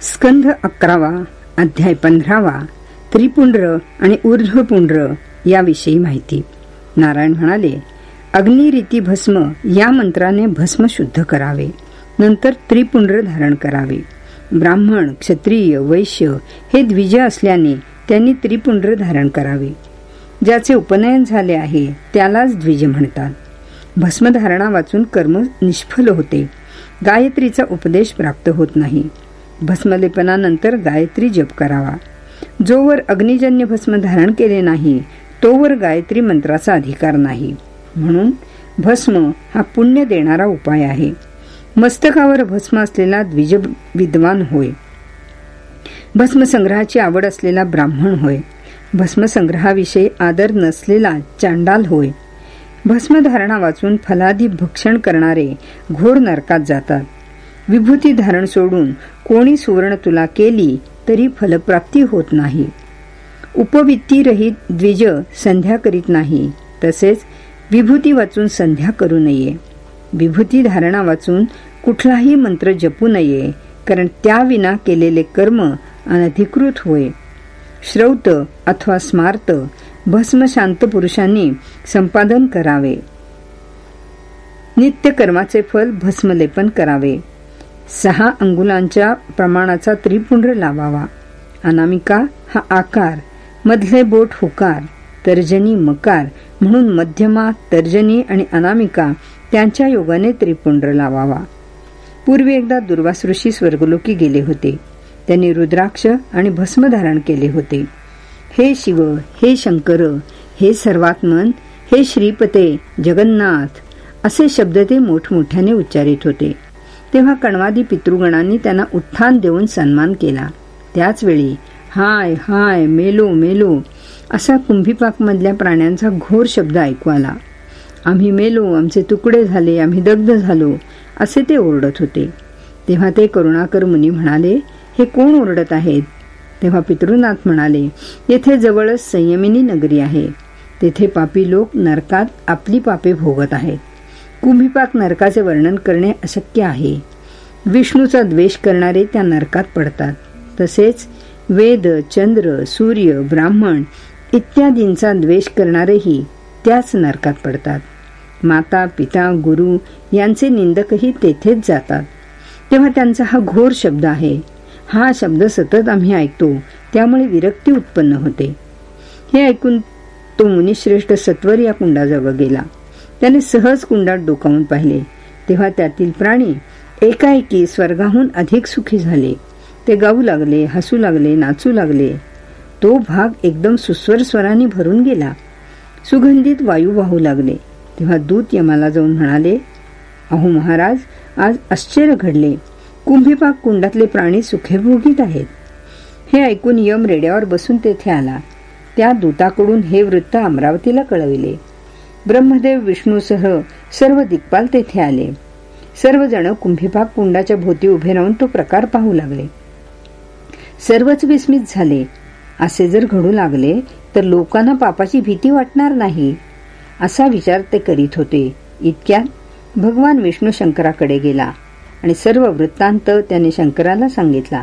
स्कंध अकरावा अध्याय पंधरावा त्रिपुंड्र आणि ऊर्ध्वपुंड्र याविषयी माहिती. नारायण म्हणाले अग्निरीती भस्म या मंत्राने भस्म शुद्ध करावे. नंतर त्रिपुंड्र धारण करावे. ब्राह्मण क्षत्रिय वैश्य हे द्विज असल्याने त्यांनी त्रिपुंड्र धारण करावे. ज्याचे उपनयन झाले आहे त्यालाच द्विज म्हणतात. भस्मधारणा वाचून कर्म निष्फल होते. गायत्रीचा उपदेश प्राप्त होत नाही. भस्मलेपनानंतर गायत्री जप करावा. जोवर अग्निजन्य भस्म धारण केले नाही तोवर गायत्री मंत्राचा अधिकार नाही. म्हणून भस्म हा पुण्य देणारा उपाय आहे. मस्तकावर भस्म असलेला द्विज विद्वान होय. भस्मसंग्रहाची आवड असलेला ब्राह्मण होय. भस्मसंग्रहाविषयी आदर नसलेला चांडाल होय. भस्मधारणा वाचून फलादी भक्षण करणारे घोर नरकात जातात. विभूती धारण सोडून कोणी सुवर्ण तुला केली तरी फलप्राप्ती होत नाही. उपवित्तीरहित द्विज संध्या करीत नाही तसेच विभूती वाचून संध्या करू नये. विभूती धारणा वाचून कुठलाही मंत्र जपू नये कारण त्याविना केलेले कर्म अनधिकृत होय. श्रौत अथवा स्मार्त भस्म शांत पुरुषांनी संपादन करावे. नित्यकर्माचे फल भस्मलेपन करावे. सहा अंगुलांच्या प्रमाणाचा त्रिपुंड लावावा. अनामिका हा आकार मधले बोट हुकार तर्जनी मकार म्हणून मध्यमा तर्जनी आणि अनामिका त्यांच्या योगाने त्रिपुंड लावावा. पूर्वी एकदा दुर्वास ऋषी स्वर्गलोकी गेले होते. त्यांनी रुद्राक्ष आणि भस्म धारण केले होते. हे शिव हे शंकर हे सर्वात्मन हे श्रीपते जगन्नाथ असे शब्द ते मोठमोठ्याने उच्चारित होते. तेव्हा कणवादी पितृगणांनी त्यांना उत्थान देऊन सन्मान केला. त्याचवेळी हाय हाय मेलो मेलो असा कुंभीपाकमधल्या प्राण्यांचा घोर शब्द ऐकू आला. आम्ही मेलो आमचे तुकडे झाले आम्ही दग्ध झालो असे ते ओरडत होते. तेव्हा ते करुणाकर मुनी म्हणाले हे कोण ओरडत आहेत? तेव्हा पितृनाथ म्हणाले येथे जवळच संयमिनी नगरी आहे. तेथे पापी लोक नरकात आपली पापे भोगत आहेत. कुंभीपाक नरकाचे वर्णन करणे अशक्य आहे. विष्णूचा द्वेष करणारे त्या नरकात पडतात. तसेच वेद चंद्र सूर्य ब्राह्मण इत्यादींचा द्वेष करणारेही त्याच नरकात पडतात. माता पिता गुरु यांचे निंदकही तेथेच जातात. तेव्हा त्यांचा हा घोर शब्द आहे. हा शब्द सतत आम्ही ऐकतो त्यामुळे विरक्ती उत्पन्न होते. हे ऐकून तो मुनिश्रेष्ठ सत्वर या कुंडाजवळ गेला. त्याने सहज कुंडात डोकावून पाहिले. तेव्हा त्यातील प्राणी एकाएकी स्वर्गाहून अधिक सुखी झाले. ते गाऊ लागले हसू लागले नाचू लागले. तो भाग एकदम सुस्वर स्वराने भरून गेला. सुगंधित वायू वाहू लागले. तेव्हा दूत यमाला जाऊन म्हणाले अहो महाराज आज आश्चर्य घडले. कुंभीपाक कुंडातले प्राणी सुखेभोगीत आहेत. हे ऐकून यम रेड्यावर बसून तेथे आला. त्या दूताकडून हे वृत्त अमरावतीला कळविले. ब्रह्मदेव विष्णूसह सर्व दिग्पाल तेथे आले. सर्वजण कुंभीभाग कुंडाच्या भोवती उभे राहून तो प्रकार पाहू लागले. सर्वच विस्मित झाले. असे जर घडू लागले तर लोकांना पापाची भीती वाटणार नाही. असा विचार ते करीत होते. इतक्यात भगवान विष्णू शंकराकडे गेला आणि सर्व वृत्तांत त्याने शंकराला सांगितला.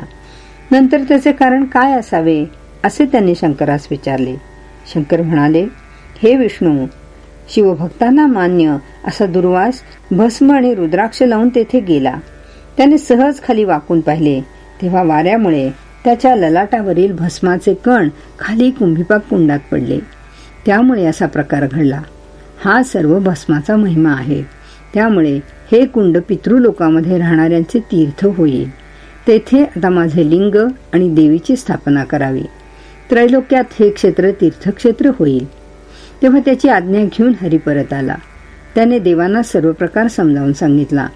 नंतर त्याचे कारण काय असावे असे त्यांनी शंकरास विचारले. शंकर म्हणाले हे विष्णू शिवभक्तांना मान्य असा दुर्वास भस्म आणि रुद्राक्ष लावून तेथे गेला. त्याने सहज खाली वाकून पाहिले. तेव्हा वाऱ्यामुळे त्याच्या ललाटावरील भस्माचे कण खाली कुंभीपाक कुंडात पडले. त्यामुळे असा प्रकार घडला. हा सर्व भस्माचा महिमा आहे. त्यामुळे हे कुंड पितृलोकामध्ये राहणाऱ्यांचे तीर्थ होईल. तेथे आता माझे लिंग आणि देवीची स्थापना करावी. त्रैलोक्यात हे क्षेत्र तीर्थक्षेत्र होईल. तेव्हा त्याची आज्ञा घेऊन हरी परत आला. त्याने देवांना सर्व प्रकार समजावून सांगितला.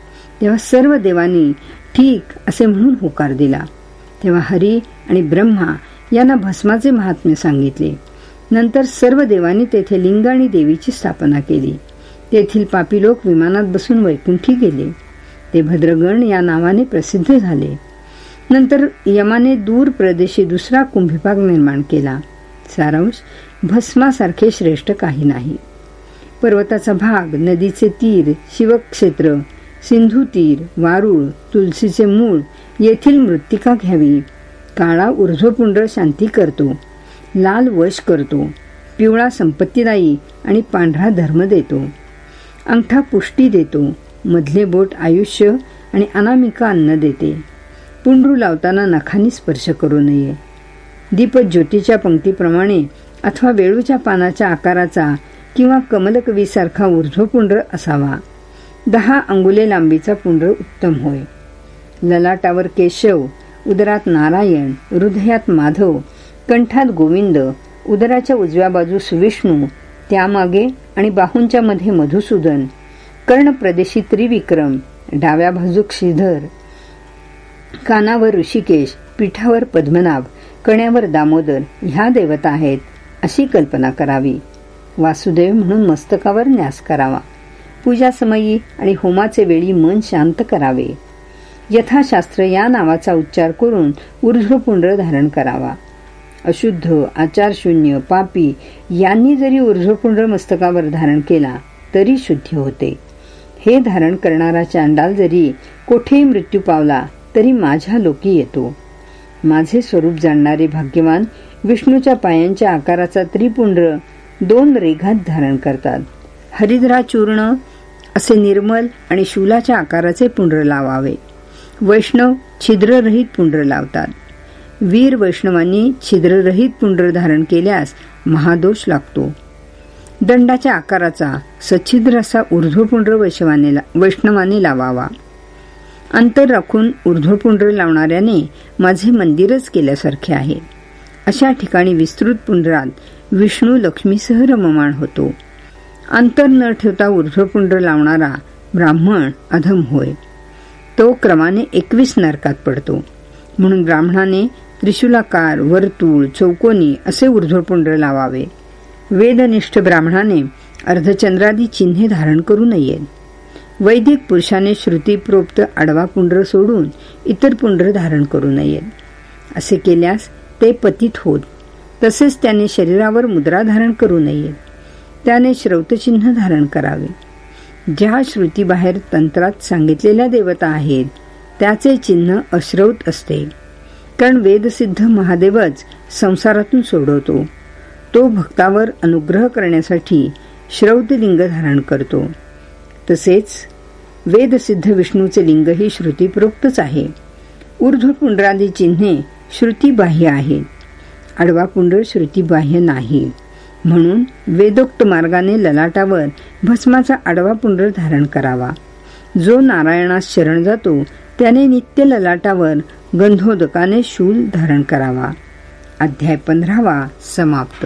तेव्हा सर्व देवांनी ठीक असे म्हणून होकार दिला. तेव्हा हरी आणि ब्रह्मा यांना भस्माचे महात्म्य सांगितले. नंतर सर्व देवांनी तेथे लिंग आणि देवीची स्थापना केली. तेथील पापी लोक विमानात बसून वैकुंठी गेले. ते भद्रगण या नावाने प्रसिद्ध झाले. नंतर यमाने दूर प्रदेशी दुसरा कुंभीभाग निर्माण केला. सारांश भस्मासारखे श्रेष्ठ काही नाही. पर्वताचा भाग नदीचे तीर शिवक्षेत्र सिंधू तीर वारुळ तुलसीचे मूळ येथील मृत्तिका घ्यावी. काळा ऊर्ध्वपुंड शांती करतो. लाल वश करतो. पिवळा संपत्तीदायी आणि पांढरा धर्म देतो. अंगठा पुष्टी देतो. मधले बोट आयुष्य आणि अनामिका अन्न देते. पुंडरू लावताना नखानी स्पर्श करू नये. दीप ज्योतीच्या पंक्तीप्रमाणे अथवा वेळूच्या पानाच्या आकाराचा किंवा कमलकवीसारखा ऊर्ध्वपुंड्र असावा. दहा अंगुले लांबीचा पुंड्र उत्तम होय. ललाटावर केशव उदरात नारायण हृदयात माधव कंठात गोविंद उदराच्या उजव्या बाजूस विष्णू त्यामागे आणि बाहूंच्या मध्ये मधुसूदन कर्णप्रदेशी त्रिविक्रम डाव्या बाजूक श्रीधर कानावर ऋषिकेश पिठावर पद्मनाभ कण्यावर दामोदर ह्या देवता आहेत अशी कल्पना करावी. वासुदेव म्हणून मस्तकावर न्यास करावा. पूजासमयी आणि होमाचे वेळी मन शांत करावे. यथाशास्त्र या नावाचा उच्चार करून ऊर्ध्वपुंड्र धारण करावा. अशुद्ध आचारशून्य पापी यांनी जरी ऊर्ध्वपुंड्र मस्तकावर धारण केला तरी शुद्ध होते. हे धारण करणारा चांडाल जरी कोठेही मृत्यू पावला तरी माझ्या लोकी येतो. माझे स्वरूप जाणणारे भाग्यवान विष्णूच्या पायांच्या आकाराचा त्रिपुंड दोन रेघात धारण करतात. हरिद्रा चूर्ण असे निर्मल आणि शूलाच्या आकाराचे पुंड्र लावावे. वैष्णव छिद्ररहित पुंड्र लावतात. वीर वैष्णवांनी छिद्ररहित पुंड्र धारण केल्यास महादोष लागतो. दंडाच्या आकाराचा सच्छिद्र असा ऊर्ध्वपुंड्र वैष्णवाने वैष्णवाने लावावा. अंतर राखून ऊर्ध्वपुंड्र लावणाऱ्याने माझे मंदिरच केल्यासारखे आहे. अशा ठिकाणी विस्तृत पुंडरात विष्णू लक्ष्मीसह रममाण होतो. अंतर न ठेवता ऊर्ध्वपुंड्र लावणारा ब्राह्मण अधम होय. तो क्रमाने एकवीस नरकात पडतो. म्हणून ब्राह्मणाने त्रिशूलाकार वर्तुळ चौकोनी असे ऊर्ध्वपुंड्र लावावे. वेदनिष्ठ ब्राह्मणाने अर्धचंद्रादी चिन्हे धारण करू नयेत. वैदिक पुरुषाने श्रुतीप्रोक्त आडवा पुंड्र सोडून इतर पुंड्र धारण करू नयेत असे केल्यास ते पतित होत. तसेच त्याने शरीरावर मुद्रा धारण करू नयेत त्याने श्रौतचिन्ह धारण करावे. ज्या श्रुतीबाहेर तंत्रात सांगितलेल्या देवता आहेत त्याचे चिन्ह अश्रौत असते. कारण वेदसिद्ध महादेवच संसारातून सोडवतो. तो भक्तावर अनुग्रह करण्यासाठी श्रौतलिंग धारण करतो. तसेच वेदसिद्ध विष्णूचे लिंगही श्रुतीप्रोक्तच आहे. ऊर्ध्वपुंड्रादी चिन्हे श्रुतीबाह्य आहेत. आडवा पुंडळ श्रुतीबाह्य नाही. म्हणून वेदोक्त मार्गाने ललाटावर भस्माचा आडवा पुंडळ धारण करावा. जो नारायणास शरण जातो त्याने नित्य ललाटावर गंधोदकाने शूल धारण करावा. अध्याय पंधरावा समाप्त.